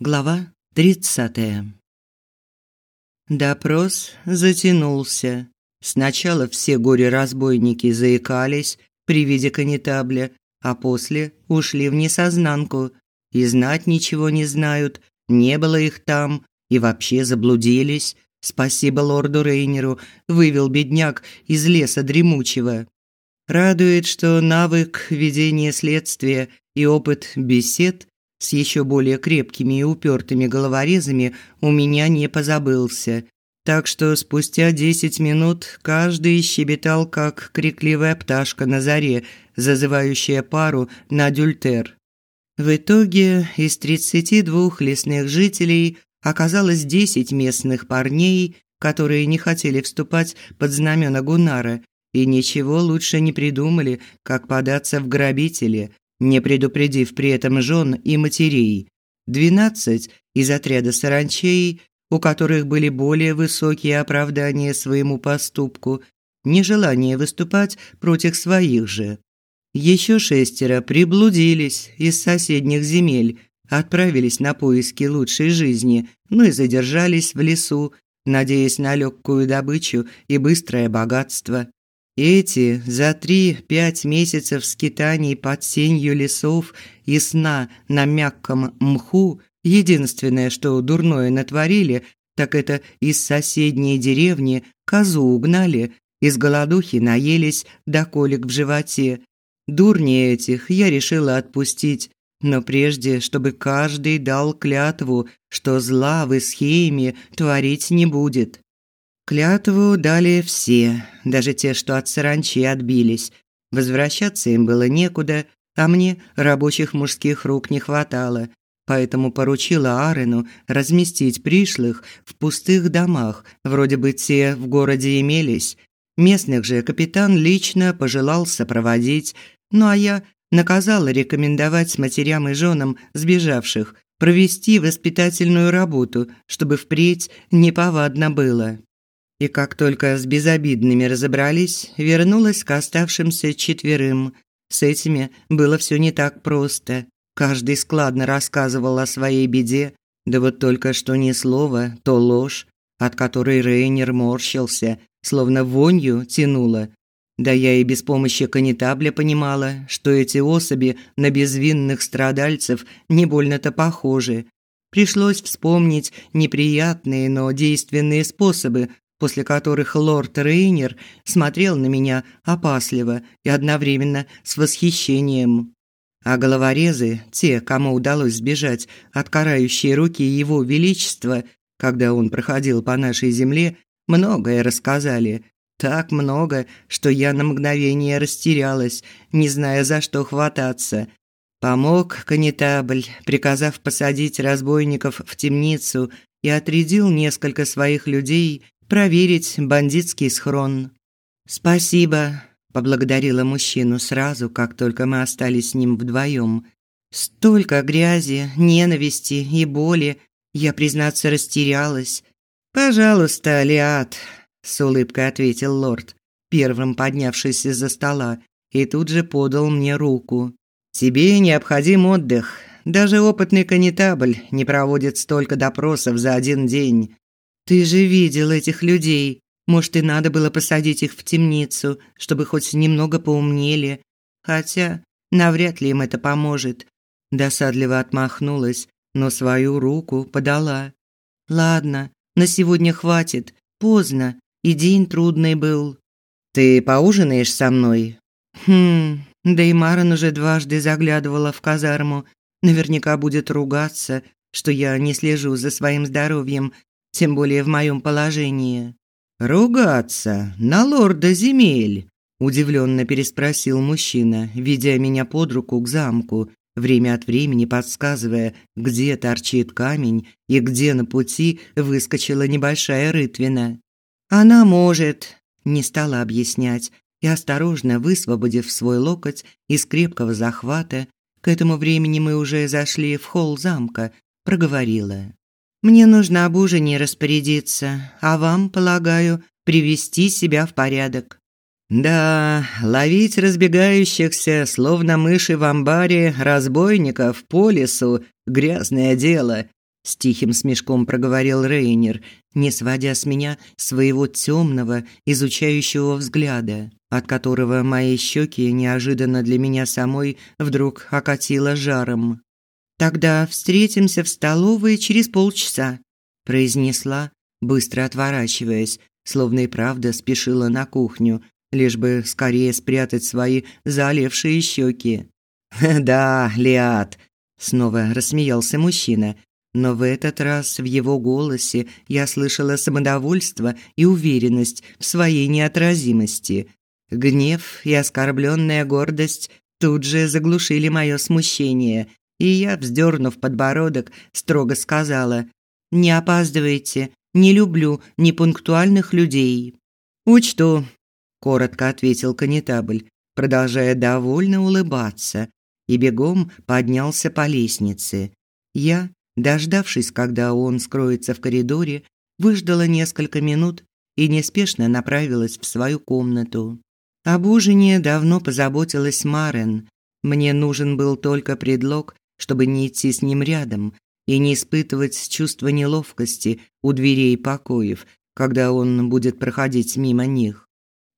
Глава 30. Допрос затянулся. Сначала все горе-разбойники заикались при виде канитабля, а после ушли в несознанку и знать ничего не знают, не было их там и вообще заблудились. Спасибо лорду Рейнеру, вывел бедняк из леса дремучего. Радует, что навык ведения следствия и опыт бесед с еще более крепкими и упертыми головорезами у меня не позабылся. Так что спустя десять минут каждый щебетал, как крикливая пташка на заре, зазывающая пару на адюльтер. В итоге из тридцати двух лесных жителей оказалось десять местных парней, которые не хотели вступать под знамена Гунара и ничего лучше не придумали, как податься в грабители, не предупредив при этом жен и матерей. Двенадцать из отряда саранчей, у которых были более высокие оправдания своему поступку, нежелание выступать против своих же. Еще шестеро приблудились из соседних земель, отправились на поиски лучшей жизни, но и задержались в лесу, надеясь на легкую добычу и быстрое богатство. Эти за три-пять месяцев скитаний под сенью лесов и сна на мягком мху единственное, что дурное натворили, так это из соседней деревни козу угнали, из голодухи наелись до колик в животе. Дурни этих я решила отпустить, но прежде, чтобы каждый дал клятву, что зла в Исхейме творить не будет. Клятву дали все, даже те, что от саранчи отбились. Возвращаться им было некуда, а мне рабочих мужских рук не хватало, поэтому поручила Арену разместить пришлых в пустых домах, вроде бы те в городе имелись. Местных же капитан лично пожелал сопроводить, ну а я наказала рекомендовать матерям и женам сбежавших провести воспитательную работу, чтобы впредь неповадно было. И как только с безобидными разобрались, вернулась к оставшимся четверым. С этими было все не так просто. Каждый складно рассказывал о своей беде, да вот только что ни слова, то ложь, от которой Рейнер морщился, словно вонью тянуло. Да я и без помощи канитабля понимала, что эти особи на безвинных страдальцев не больно-то похожи. Пришлось вспомнить неприятные, но действенные способы после которых лорд Рейнер смотрел на меня опасливо и одновременно с восхищением. А головорезы, те, кому удалось сбежать от карающей руки его величества, когда он проходил по нашей земле, многое рассказали. Так много, что я на мгновение растерялась, не зная, за что хвататься. Помог канетабль, приказав посадить разбойников в темницу и отрядил несколько своих людей проверить бандитский схрон. Спасибо, поблагодарила мужчину сразу, как только мы остались с ним вдвоем. Столько грязи, ненависти и боли, я, признаться, растерялась. Пожалуйста, Алиат, с улыбкой ответил лорд, первым поднявшись из-за стола, и тут же подал мне руку. Тебе необходим отдых. Даже опытный канитабль не проводит столько допросов за один день. Ты же видел этих людей. Может, и надо было посадить их в темницу, чтобы хоть немного поумнели. Хотя навряд ли им это поможет. Досадливо отмахнулась, но свою руку подала. Ладно, на сегодня хватит. Поздно, и день трудный был. Ты поужинаешь со мной? Хм, да и Маран уже дважды заглядывала в казарму. Наверняка будет ругаться, что я не слежу за своим здоровьем тем более в моем положении. Ругаться на лорда земель, удивленно переспросил мужчина, ведя меня под руку к замку, время от времени подсказывая, где торчит камень и где на пути выскочила небольшая рытвина. Она может, не стала объяснять, и осторожно высвободив свой локоть из крепкого захвата, к этому времени мы уже зашли в холл замка, проговорила: мне нужно об ужине распорядиться, а вам, полагаю, привести себя в порядок. Да, ловить разбегающихся, словно мыши в амбаре, разбойников по лесу грязное дело, с тихим смешком проговорил Рейнер, не сводя с меня своего темного, изучающего взгляда, от которого мои щеки неожиданно для меня самой вдруг окатило жаром. Тогда встретимся в столовой через полчаса, произнесла, быстро отворачиваясь, словно и правда спешила на кухню, лишь бы скорее спрятать свои залевшие щеки. «Да, Лиад», – снова рассмеялся мужчина, но в этот раз в его голосе я слышала самодовольство и уверенность в своей неотразимости. Гнев и оскорбленная гордость тут же заглушили мое смущение, и я, вздернув подбородок, строго сказала «Не опаздывайте, не люблю непунктуальных людей». «Учту», – коротко ответил конетабль, продолжая довольно улыбаться, и бегом поднялся по лестнице. Я, дождавшись, когда он скроется в коридоре, выждала несколько минут и неспешно направилась в свою комнату. Об ужине давно позаботилась Марен. Мне нужен был только предлог, чтобы не идти с ним рядом и не испытывать чувства неловкости у дверей покоев, когда он будет проходить мимо них.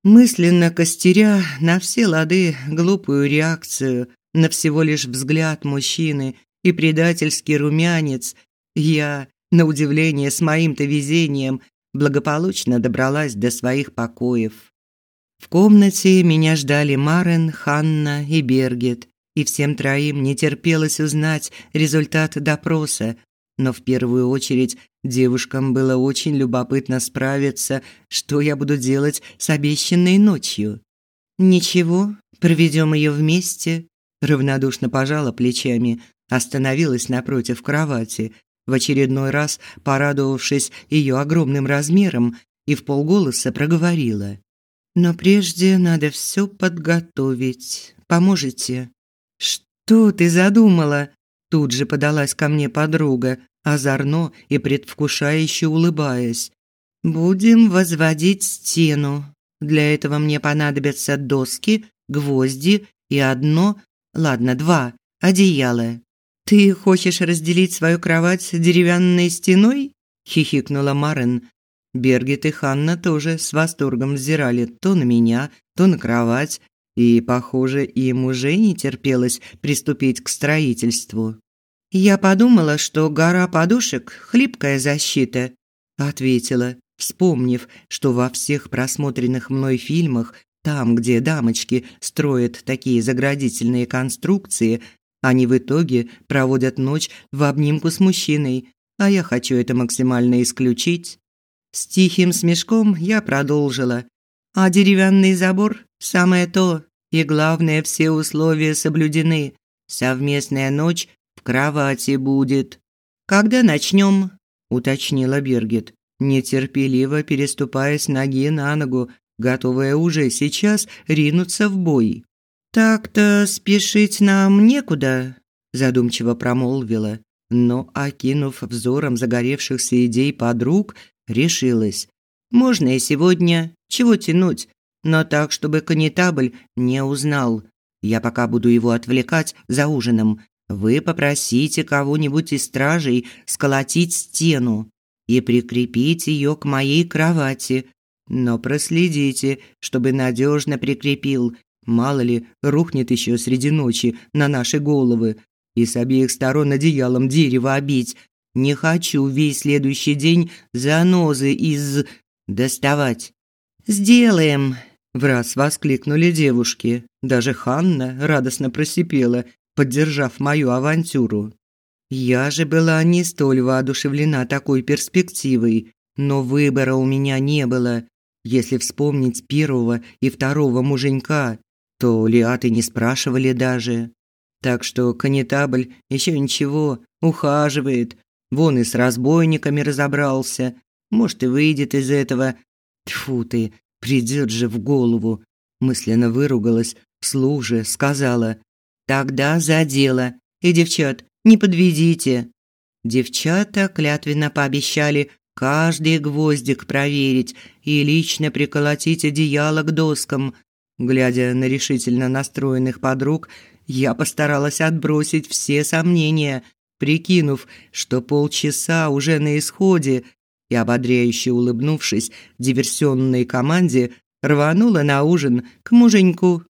Мысленно костеря на все лады глупую реакцию на всего лишь взгляд мужчины и предательский румянец, я, на удивление с моим-то везением, благополучно добралась до своих покоев. В комнате меня ждали Марен, Ханна и Бергет, и всем троим не терпелось узнать результат допроса, но в первую очередь девушкам было очень любопытно справиться, что я буду делать с обещанной ночью. «Ничего, проведем ее вместе», равнодушно пожала плечами, остановилась напротив кровати, в очередной раз порадовавшись ее огромным размером, и в полголоса проговорила: "Но прежде надо все подготовить. Поможете?" "Что ты задумала?" Тут же подалась ко мне подруга, озорно и предвкушающе улыбаясь. "Будем возводить стену. Для этого мне понадобятся доски, гвозди и одно Ладно, два. Одеяла. Ты хочешь разделить свою кровать деревянной стеной? хихикнула Марен. Бергит и Ханна тоже с восторгом взирали то на меня, то на кровать, и, похоже, им уже не терпелось приступить к строительству. Я подумала, что гора подушек хлипкая защита, ответила, вспомнив, что во всех просмотренных мной фильмах там, где дамочки строят такие заградительные конструкции, они в итоге проводят ночь в обнимку с мужчиной, а я хочу это максимально исключить. С тихим смешком я продолжила. А деревянный забор – самое то, и главное, все условия соблюдены. Совместная ночь в кровати будет. Когда начнем? уточнила Бергет, нетерпеливо переступая с ноги на ногу, готовая уже сейчас ринуться в бой. «Так-то спешить нам некуда», – задумчиво промолвила, но, окинув взором загоревшихся идей подруг, решилась. «Можно и сегодня, чего тянуть, но так, чтобы конетабль не узнал. Я пока буду его отвлекать за ужином. Вы попросите кого-нибудь из стражей сколотить стену и прикрепить ее к моей кровати, но проследите, чтобы надежно прикрепил. Мало ли, рухнет еще среди ночи на наши головы. И с обеих сторон одеялом дерево обить. Не хочу весь следующий день занозы из... доставать. «Сделаем!» – в раз воскликнули девушки. Даже Ханна радостно просипела, поддержав мою авантюру. Я же была не столь воодушевлена такой перспективой, но выбора у меня не было. Если вспомнить первого и второго муженька, то Лиаты не спрашивали даже. Так что конетабль еще ничего, ухаживает. Вон и с разбойниками разобрался. Может, и выйдет из этого. Тьфу ты, придет же в голову. Мысленно выругалась, вслух сказала. Тогда за дело. И, девчат, не подведите. Девчата клятвенно пообещали каждый гвоздик проверить и лично приколотить одеяло к доскам. Глядя на решительно настроенных подруг, я постаралась отбросить все сомнения. прикинув, что полчаса уже на исходе, и ободряюще улыбнувшись диверсионной команде, рванула на ужин к муженьку.